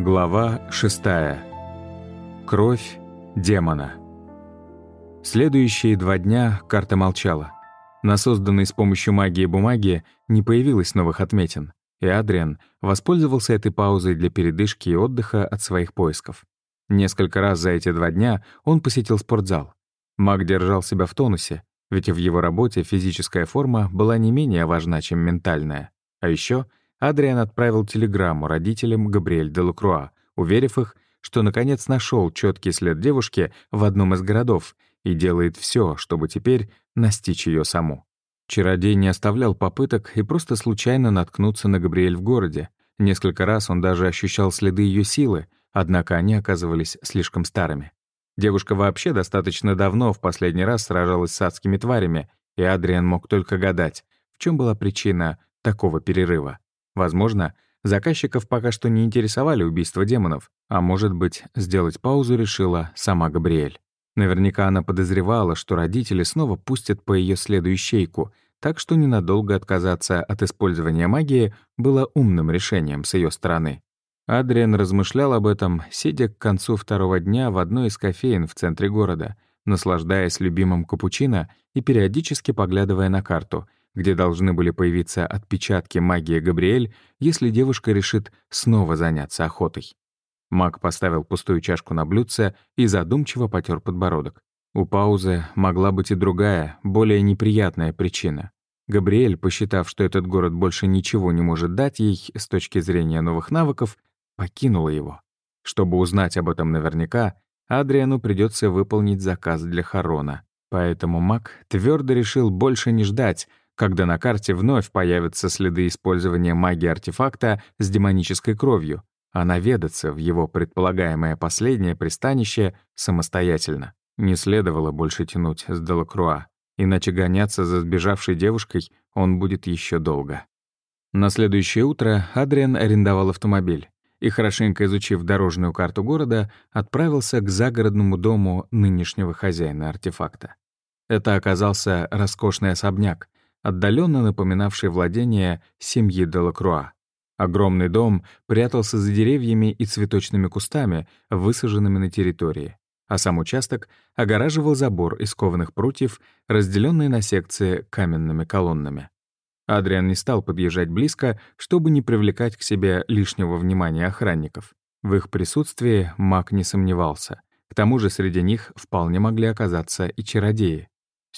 Глава 6. Кровь демона. Следующие два дня карта молчала. На созданной с помощью магии бумаги не появилось новых отметин, и Адриан воспользовался этой паузой для передышки и отдыха от своих поисков. Несколько раз за эти два дня он посетил спортзал. Маг держал себя в тонусе, ведь в его работе физическая форма была не менее важна, чем ментальная. А еще Адриан отправил телеграмму родителям Габриэль де Лакруа, уверив их, что наконец нашел четкий след девушки в одном из городов и делает все, чтобы теперь настичь ее саму. Чародей не оставлял попыток и просто случайно наткнуться на Габриэль в городе. Несколько раз он даже ощущал следы ее силы, однако они оказывались слишком старыми. Девушка вообще достаточно давно в последний раз сражалась с адскими тварями, и Адриан мог только гадать, в чем была причина такого перерыва. Возможно, заказчиков пока что не интересовали убийства демонов, а может быть, сделать паузу решила сама Габриэль. Наверняка она подозревала, что родители снова пустят по ее следу ищейку, так что ненадолго отказаться от использования магии было умным решением с ее стороны. Адриан размышлял об этом, сидя к концу второго дня в одной из кофеин в центре города, наслаждаясь любимым капучино и периодически поглядывая на карту — где должны были появиться отпечатки магии Габриэль, если девушка решит снова заняться охотой. Маг поставил пустую чашку на блюдце и задумчиво потер подбородок. У паузы могла быть и другая, более неприятная причина. Габриэль, посчитав, что этот город больше ничего не может дать ей с точки зрения новых навыков, покинула его. Чтобы узнать об этом наверняка, Адриану придется выполнить заказ для Харона. Поэтому маг твердо решил больше не ждать, когда на карте вновь появятся следы использования магии артефакта с демонической кровью, а наведаться в его предполагаемое последнее пристанище самостоятельно. Не следовало больше тянуть с Делакруа, иначе гоняться за сбежавшей девушкой он будет еще долго. На следующее утро Адриан арендовал автомобиль и, хорошенько изучив дорожную карту города, отправился к загородному дому нынешнего хозяина артефакта. Это оказался роскошный особняк, отдаленно напоминавший владение семьи Делакруа. Огромный дом прятался за деревьями и цветочными кустами, высаженными на территории, а сам участок огораживал забор из кованых прутьев, разделенный на секции каменными колоннами. Адриан не стал подъезжать близко, чтобы не привлекать к себе лишнего внимания охранников. В их присутствии маг не сомневался. К тому же среди них вполне могли оказаться и чародеи.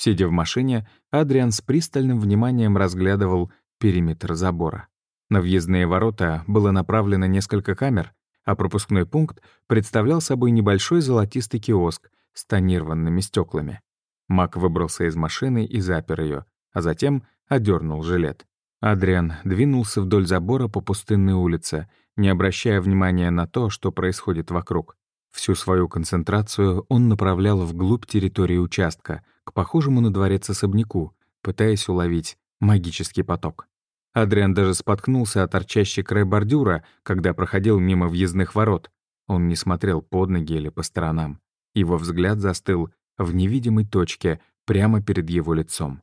Сидя в машине, Адриан с пристальным вниманием разглядывал периметр забора. На въездные ворота было направлено несколько камер, а пропускной пункт представлял собой небольшой золотистый киоск с тонированными стеклами. Мак выбрался из машины и запер ее, а затем одернул жилет. Адриан двинулся вдоль забора по пустынной улице, не обращая внимания на то, что происходит вокруг. Всю свою концентрацию он направлял вглубь территории участка, к похожему на дворец особняку, пытаясь уловить магический поток. Адриан даже споткнулся о торчащий край бордюра, когда проходил мимо въездных ворот. Он не смотрел под ноги или по сторонам. Его взгляд застыл в невидимой точке прямо перед его лицом.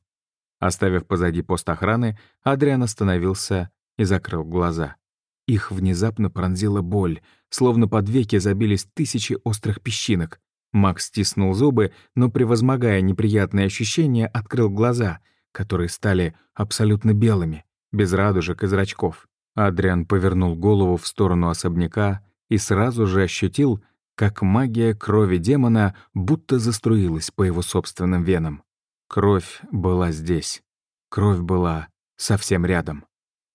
Оставив позади пост охраны, Адриан остановился и закрыл глаза. Их внезапно пронзила боль, словно под веки забились тысячи острых песчинок. Макс стиснул зубы, но, превозмогая неприятные ощущения, открыл глаза, которые стали абсолютно белыми, без радужек и зрачков. Адриан повернул голову в сторону особняка и сразу же ощутил, как магия крови демона будто заструилась по его собственным венам. Кровь была здесь. Кровь была совсем рядом.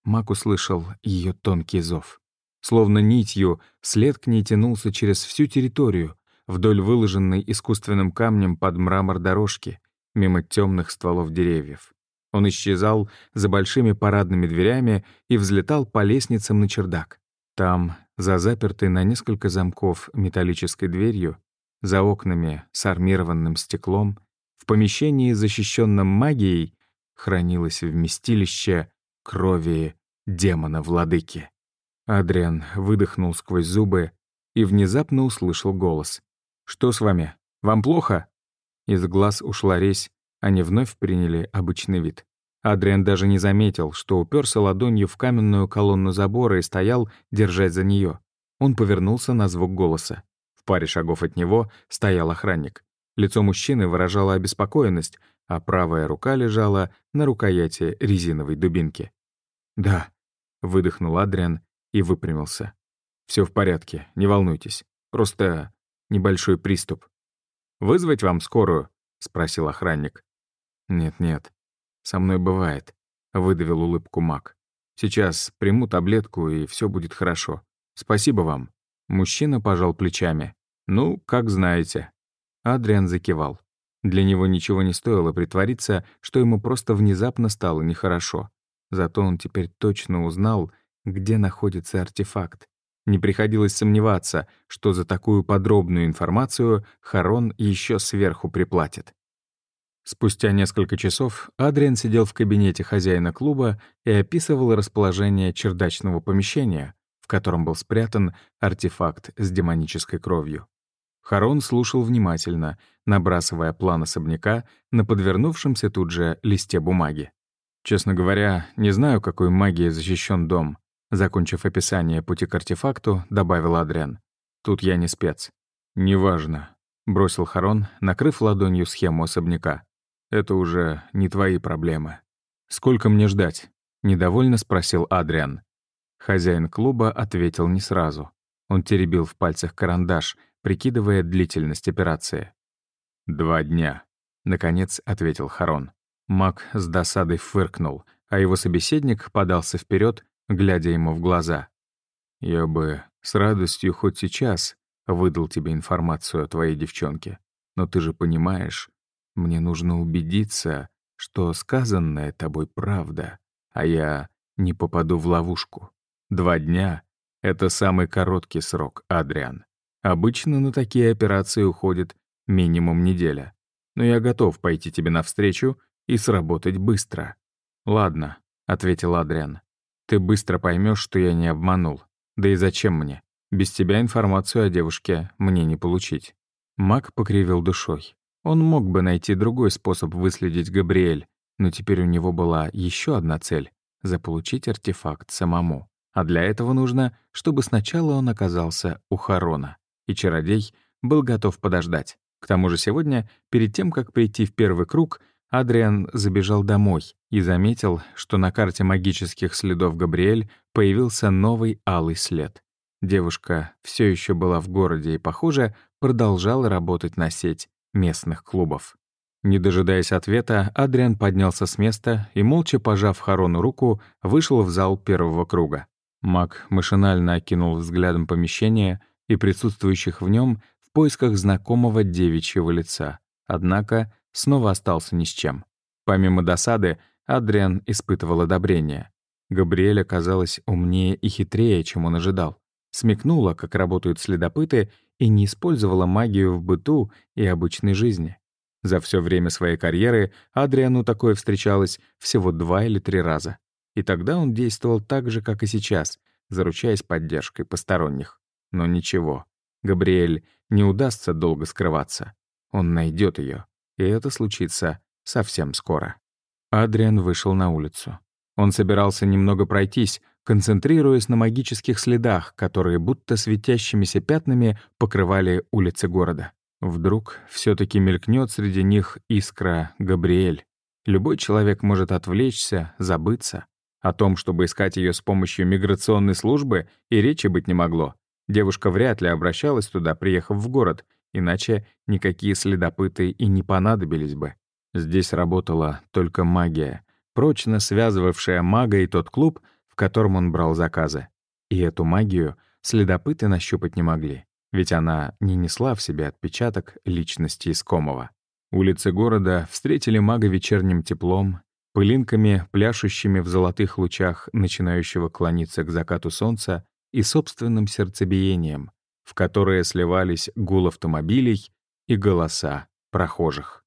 Мак услышал ее тонкий зов. Словно нитью, след к ней тянулся через всю территорию, вдоль выложенной искусственным камнем под мрамор дорожки, мимо темных стволов деревьев. Он исчезал за большими парадными дверями и взлетал по лестницам на чердак. Там, за запертой на несколько замков металлической дверью, за окнами с армированным стеклом, в помещении, защищенном магией, хранилось вместилище крови демона-владыки. Адриан выдохнул сквозь зубы и внезапно услышал голос. «Что с вами? Вам плохо?» Из глаз ушла резь, они вновь приняли обычный вид. Адриан даже не заметил, что уперся ладонью в каменную колонну забора и стоял, держать за нее. Он повернулся на звук голоса. В паре шагов от него стоял охранник. Лицо мужчины выражало обеспокоенность, а правая рука лежала на рукояти резиновой дубинки. «Да», — выдохнул Адриан и выпрямился. Все в порядке, не волнуйтесь. Просто небольшой приступ. «Вызвать вам скорую?» — спросил охранник. «Нет-нет, со мной бывает», — выдавил улыбку Мак. «Сейчас приму таблетку, и все будет хорошо. Спасибо вам». Мужчина пожал плечами. «Ну, как знаете». Адриан закивал. Для него ничего не стоило притвориться, что ему просто внезапно стало нехорошо. Зато он теперь точно узнал, где находится артефакт. Не приходилось сомневаться, что за такую подробную информацию Харон еще сверху приплатит. Спустя несколько часов Адриан сидел в кабинете хозяина клуба и описывал расположение чердачного помещения, в котором был спрятан артефакт с демонической кровью. Харон слушал внимательно, набрасывая план особняка на подвернувшемся тут же листе бумаги. «Честно говоря, не знаю, какой магией защищен дом», Закончив описание пути к артефакту, добавил Адриан. «Тут я не спец». «Неважно», — бросил Харон, накрыв ладонью схему особняка. «Это уже не твои проблемы». «Сколько мне ждать?» — недовольно спросил Адриан. Хозяин клуба ответил не сразу. Он теребил в пальцах карандаш, прикидывая длительность операции. «Два дня», — наконец ответил Харон. Мак с досадой фыркнул, а его собеседник подался вперед, глядя ему в глаза. «Я бы с радостью хоть сейчас выдал тебе информацию о твоей девчонке, но ты же понимаешь, мне нужно убедиться, что сказанное тобой правда, а я не попаду в ловушку. Два дня — это самый короткий срок, Адриан. Обычно на такие операции уходит минимум неделя. Но я готов пойти тебе навстречу и сработать быстро. «Ладно», — ответил Адриан. Ты быстро поймешь, что я не обманул. Да и зачем мне? Без тебя информацию о девушке мне не получить». Мак покривил душой. Он мог бы найти другой способ выследить Габриэль, но теперь у него была еще одна цель — заполучить артефакт самому. А для этого нужно, чтобы сначала он оказался у Харона. И чародей был готов подождать. К тому же сегодня, перед тем, как прийти в первый круг, Адриан забежал домой и заметил, что на карте магических следов Габриэль появился новый алый след. Девушка все еще была в городе и, похоже, продолжала работать на сеть местных клубов. Не дожидаясь ответа, Адриан поднялся с места и, молча пожав Харону руку, вышел в зал первого круга. Маг машинально окинул взглядом помещение и присутствующих в нем поисках знакомого девичьего лица. Однако снова остался ни с чем. Помимо досады, Адриан испытывал одобрение. Габриэль оказалась умнее и хитрее, чем он ожидал. Смекнула, как работают следопыты, и не использовала магию в быту и обычной жизни. За все время своей карьеры Адриану такое встречалось всего два или три раза. И тогда он действовал так же, как и сейчас, заручаясь поддержкой посторонних. Но ничего, Габриэль не удастся долго скрываться. Он найдет ее и это случится совсем скоро. Адриан вышел на улицу. Он собирался немного пройтись, концентрируясь на магических следах, которые будто светящимися пятнами покрывали улицы города. Вдруг все таки мелькнет среди них искра Габриэль. Любой человек может отвлечься, забыться. О том, чтобы искать ее с помощью миграционной службы, и речи быть не могло. Девушка вряд ли обращалась туда, приехав в город, Иначе никакие следопыты и не понадобились бы. Здесь работала только магия, прочно связывавшая мага и тот клуб, в котором он брал заказы. И эту магию следопыты нащупать не могли, ведь она не несла в себе отпечаток личности искомого. Улицы города встретили мага вечерним теплом, пылинками, пляшущими в золотых лучах начинающего клониться к закату солнца и собственным сердцебиением, в которые сливались гул автомобилей и голоса прохожих.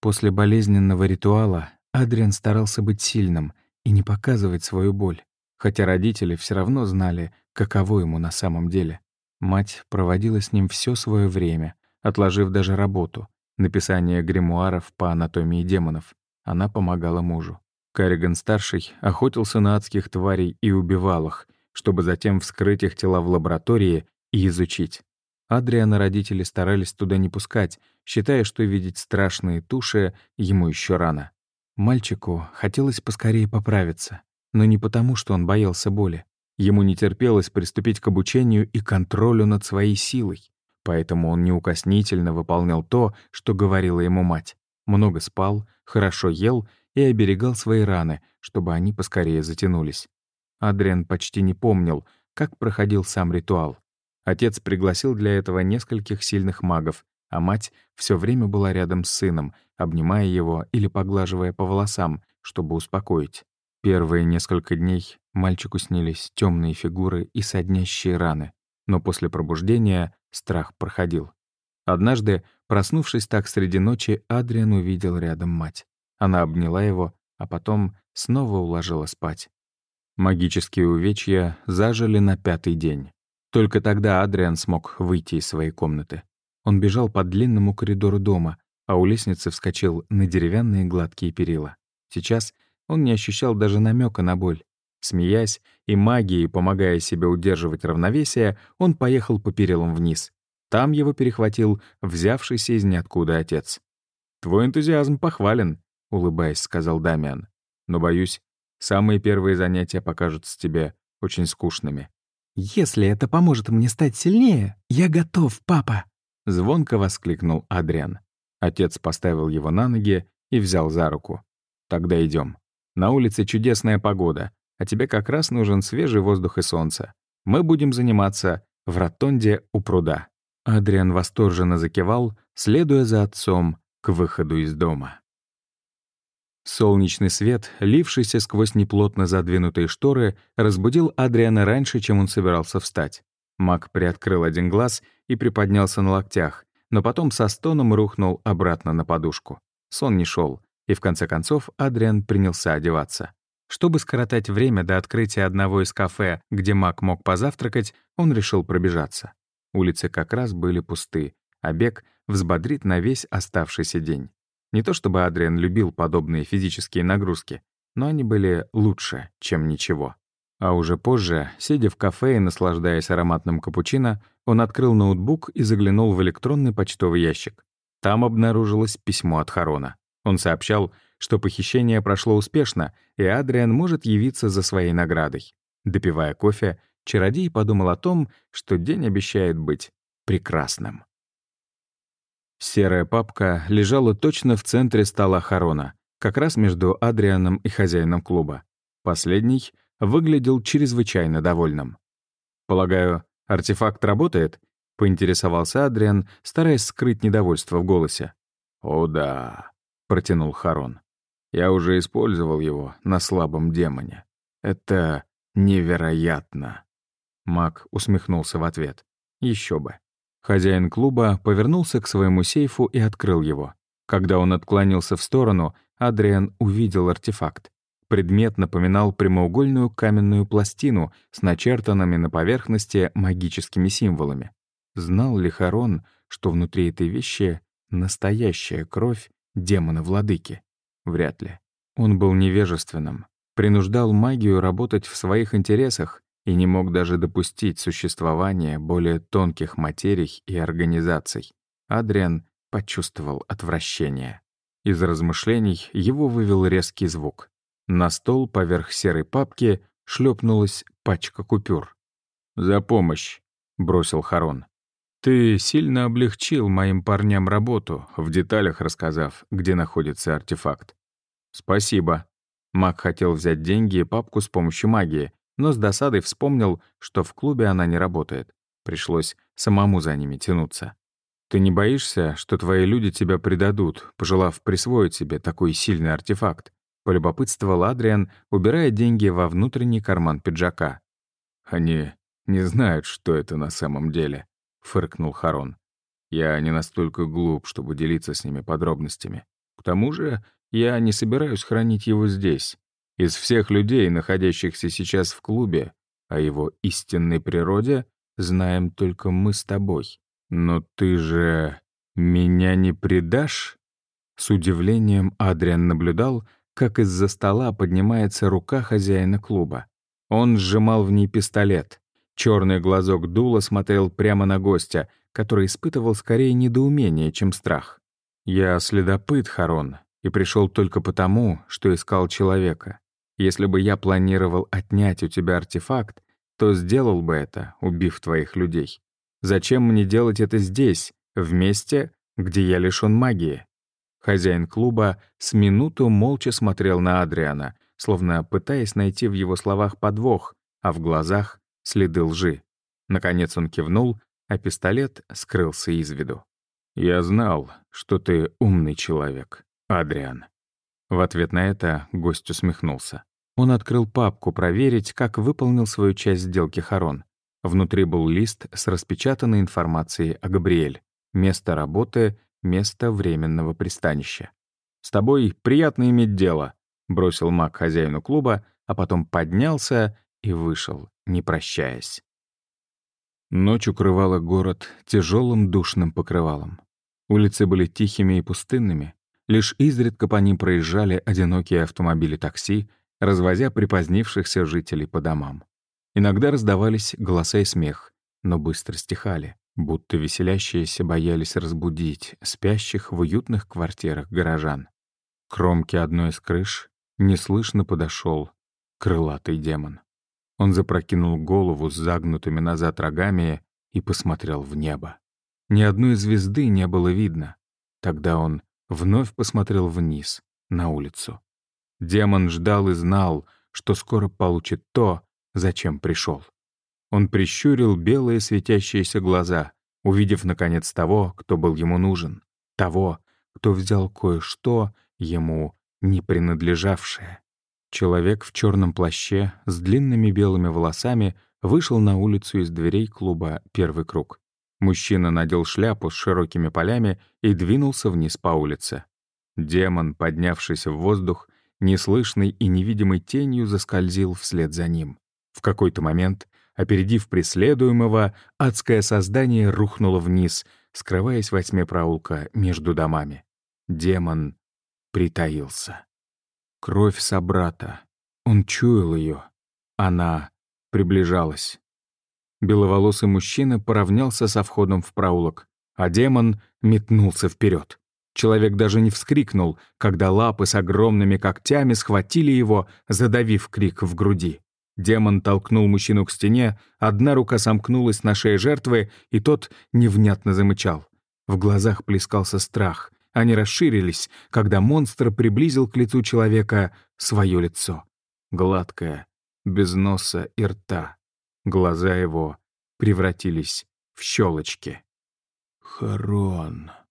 После болезненного ритуала Адриан старался быть сильным и не показывать свою боль, хотя родители все равно знали, каково ему на самом деле. Мать проводила с ним все свое время, отложив даже работу, написание гримуаров по анатомии демонов. Она помогала мужу. Карриган-старший охотился на адских тварей и убивал их, чтобы затем вскрыть их тела в лаборатории и изучить. Адриана родители старались туда не пускать, считая, что видеть страшные туши ему еще рано. Мальчику хотелось поскорее поправиться, но не потому, что он боялся боли. Ему не терпелось приступить к обучению и контролю над своей силой, поэтому он неукоснительно выполнял то, что говорила ему мать. Много спал, хорошо ел и оберегал свои раны, чтобы они поскорее затянулись. Адриан почти не помнил, как проходил сам ритуал. Отец пригласил для этого нескольких сильных магов, а мать все время была рядом с сыном, обнимая его или поглаживая по волосам, чтобы успокоить. Первые несколько дней мальчику снились темные фигуры и соднящие раны, но после пробуждения страх проходил. Однажды, проснувшись так среди ночи, Адриан увидел рядом мать. Она обняла его, а потом снова уложила спать. Магические увечья зажили на пятый день. Только тогда Адриан смог выйти из своей комнаты. Он бежал по длинному коридору дома, а у лестницы вскочил на деревянные гладкие перила. Сейчас он не ощущал даже намека на боль. Смеясь и магией, помогая себе удерживать равновесие, он поехал по перилам вниз. Там его перехватил взявшийся из ниоткуда отец. «Твой энтузиазм похвален», — улыбаясь, сказал Дамиан. «Но, боюсь, самые первые занятия покажутся тебе очень скучными. «Если это поможет мне стать сильнее, я готов, папа!» Звонко воскликнул Адриан. Отец поставил его на ноги и взял за руку. «Тогда идем. На улице чудесная погода, а тебе как раз нужен свежий воздух и солнце. Мы будем заниматься в ротонде у пруда». Адриан восторженно закивал, следуя за отцом к выходу из дома. Солнечный свет, лившийся сквозь неплотно задвинутые шторы, разбудил Адриана раньше, чем он собирался встать. Мак приоткрыл один глаз и приподнялся на локтях, но потом со стоном рухнул обратно на подушку. Сон не шел, и в конце концов Адриан принялся одеваться. Чтобы скоротать время до открытия одного из кафе, где Мак мог позавтракать, он решил пробежаться. Улицы как раз были пусты, а бег взбодрит на весь оставшийся день. Не то чтобы Адриан любил подобные физические нагрузки, но они были лучше, чем ничего. А уже позже, сидя в кафе и наслаждаясь ароматным капучино, он открыл ноутбук и заглянул в электронный почтовый ящик. Там обнаружилось письмо от Харона. Он сообщал, что похищение прошло успешно, и Адриан может явиться за своей наградой. Допивая кофе, чародей подумал о том, что день обещает быть прекрасным. Серая папка лежала точно в центре стола Харона, как раз между Адрианом и хозяином клуба. Последний выглядел чрезвычайно довольным. «Полагаю, артефакт работает?» — поинтересовался Адриан, стараясь скрыть недовольство в голосе. «О да», — протянул Харон. «Я уже использовал его на слабом демоне. Это невероятно». Маг усмехнулся в ответ. Еще бы. Хозяин клуба повернулся к своему сейфу и открыл его. Когда он отклонился в сторону, Адриан увидел артефакт. Предмет напоминал прямоугольную каменную пластину с начертанными на поверхности магическими символами. Знал ли Харон, что внутри этой вещи настоящая кровь демона-владыки? Вряд ли. Он был невежественным, принуждал магию работать в своих интересах и не мог даже допустить существования более тонких материй и организаций. Адриан почувствовал отвращение. Из размышлений его вывел резкий звук. На стол поверх серой папки шлепнулась пачка купюр. «За помощь», — бросил Харон. «Ты сильно облегчил моим парням работу, в деталях рассказав, где находится артефакт». «Спасибо». Мак хотел взять деньги и папку с помощью магии, но с досадой вспомнил, что в клубе она не работает. Пришлось самому за ними тянуться. «Ты не боишься, что твои люди тебя предадут, пожелав присвоить себе такой сильный артефакт?» — полюбопытствовал Адриан, убирая деньги во внутренний карман пиджака. «Они не знают, что это на самом деле», — фыркнул Харон. «Я не настолько глуп, чтобы делиться с ними подробностями. К тому же я не собираюсь хранить его здесь. Из всех людей, находящихся сейчас в клубе, о его истинной природе знаем только мы с тобой. Но ты же меня не предашь?» С удивлением Адриан наблюдал, как из-за стола поднимается рука хозяина клуба. Он сжимал в ней пистолет. Черный глазок дула смотрел прямо на гостя, который испытывал скорее недоумение, чем страх. «Я следопыт, Харон, и пришел только потому, что искал человека. Если бы я планировал отнять у тебя артефакт, то сделал бы это, убив твоих людей. Зачем мне делать это здесь, в месте, где я лишён магии?» Хозяин клуба с минуту молча смотрел на Адриана, словно пытаясь найти в его словах подвох, а в глазах — следы лжи. Наконец он кивнул, а пистолет скрылся из виду. «Я знал, что ты умный человек, Адриан». В ответ на это гость усмехнулся. Он открыл папку проверить, как выполнил свою часть сделки Харон. Внутри был лист с распечатанной информацией о Габриэль. Место работы, место временного пристанища. «С тобой приятно иметь дело», — бросил маг хозяину клуба, а потом поднялся и вышел, не прощаясь. Ночь укрывала город тяжелым душным покрывалом. Улицы были тихими и пустынными. Лишь изредка по ним проезжали одинокие автомобили такси, развозя припозднившихся жителей по домам. Иногда раздавались голоса и смех, но быстро стихали, будто веселящиеся боялись разбудить спящих в уютных квартирах горожан. К кромке одной из крыш неслышно подошел крылатый демон. Он запрокинул голову с загнутыми назад рогами и посмотрел в небо. Ни одной звезды не было видно. Тогда он вновь посмотрел вниз, на улицу. Демон ждал и знал, что скоро получит то, зачем пришел. Он прищурил белые светящиеся глаза, увидев, наконец, того, кто был ему нужен, того, кто взял кое-что ему не принадлежавшее. Человек в черном плаще с длинными белыми волосами вышел на улицу из дверей клуба «Первый круг». Мужчина надел шляпу с широкими полями и двинулся вниз по улице. Демон, поднявшись в воздух, неслышной и невидимой тенью заскользил вслед за ним. В какой-то момент, опередив преследуемого, адское создание рухнуло вниз, скрываясь во тьме проулка между домами. Демон притаился. Кровь собрата. Он чуял ее. Она приближалась. Беловолосый мужчина поравнялся со входом в проулок, а демон метнулся вперед. Человек даже не вскрикнул, когда лапы с огромными когтями схватили его, задавив крик в груди. Демон толкнул мужчину к стене, одна рука сомкнулась на шее жертвы, и тот невнятно замычал. В глазах плескался страх. Они расширились, когда монстр приблизил к лицу человека свое лицо. Гладкое, без носа и рта. Глаза его превратились в щелочки. «Харон», —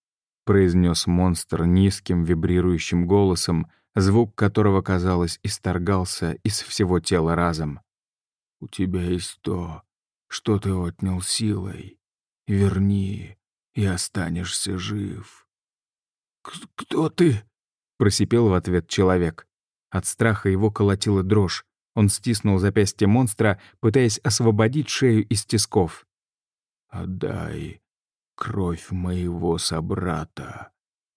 произнес монстр низким вибрирующим голосом, звук которого, казалось, исторгался из всего тела разом. «У тебя есть то, что ты отнял силой. Верни, и останешься жив». «Кто ты?» — просипел в ответ человек. От страха его колотила дрожь. Он стиснул запястье монстра, пытаясь освободить шею из тисков. «Отдай кровь моего собрата»,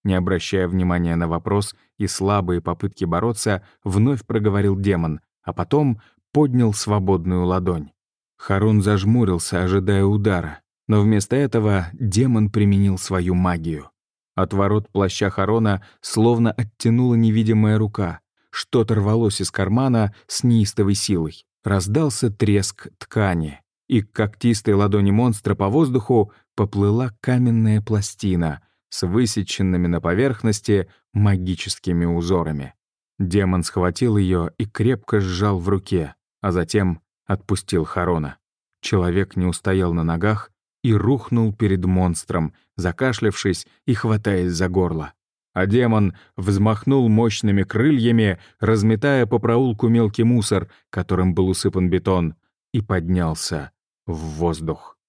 не обращая внимания на вопрос и слабые попытки бороться, вновь проговорил демон, а потом поднял свободную ладонь. Харун зажмурился, ожидая удара, но вместо этого демон применил свою магию. От ворот плаща Харона словно оттянула невидимая рука. Что-то рвалось из кармана с неистовой силой. Раздался треск ткани, и к когтистой ладони монстра по воздуху поплыла каменная пластина — с высеченными на поверхности магическими узорами. Демон схватил ее и крепко сжал в руке, а затем отпустил Харона. Человек не устоял на ногах и рухнул перед монстром, закашлявшись и хватаясь за горло. А демон взмахнул мощными крыльями, разметая по проулку мелкий мусор, которым был усыпан бетон, и поднялся в воздух.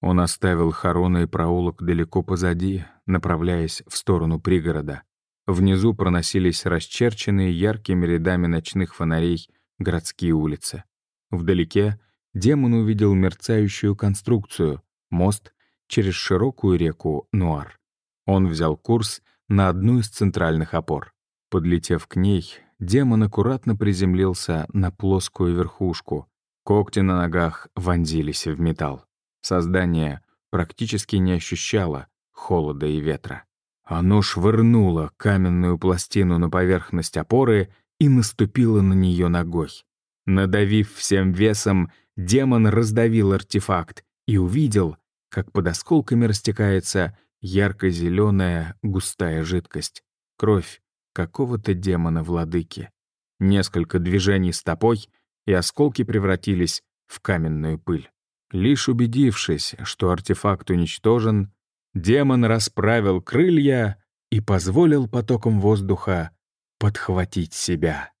Он оставил Харона и проулок далеко позади, направляясь в сторону пригорода. Внизу проносились расчерченные яркими рядами ночных фонарей городские улицы. Вдалеке демон увидел мерцающую конструкцию — мост через широкую реку Нуар. Он взял курс на одну из центральных опор. Подлетев к ней, демон аккуратно приземлился на плоскую верхушку. Когти на ногах вонзились в металл. Создание практически не ощущало холода и ветра. Оно швырнуло каменную пластину на поверхность опоры и наступило на нее ногой. Надавив всем весом, демон раздавил артефакт и увидел, как под осколками растекается ярко-зеленая густая жидкость. Кровь какого-то демона-владыки. Несколько движений стопой, и осколки превратились в каменную пыль. Лишь убедившись, что артефакт уничтожен, демон расправил крылья и позволил потоком воздуха подхватить себя.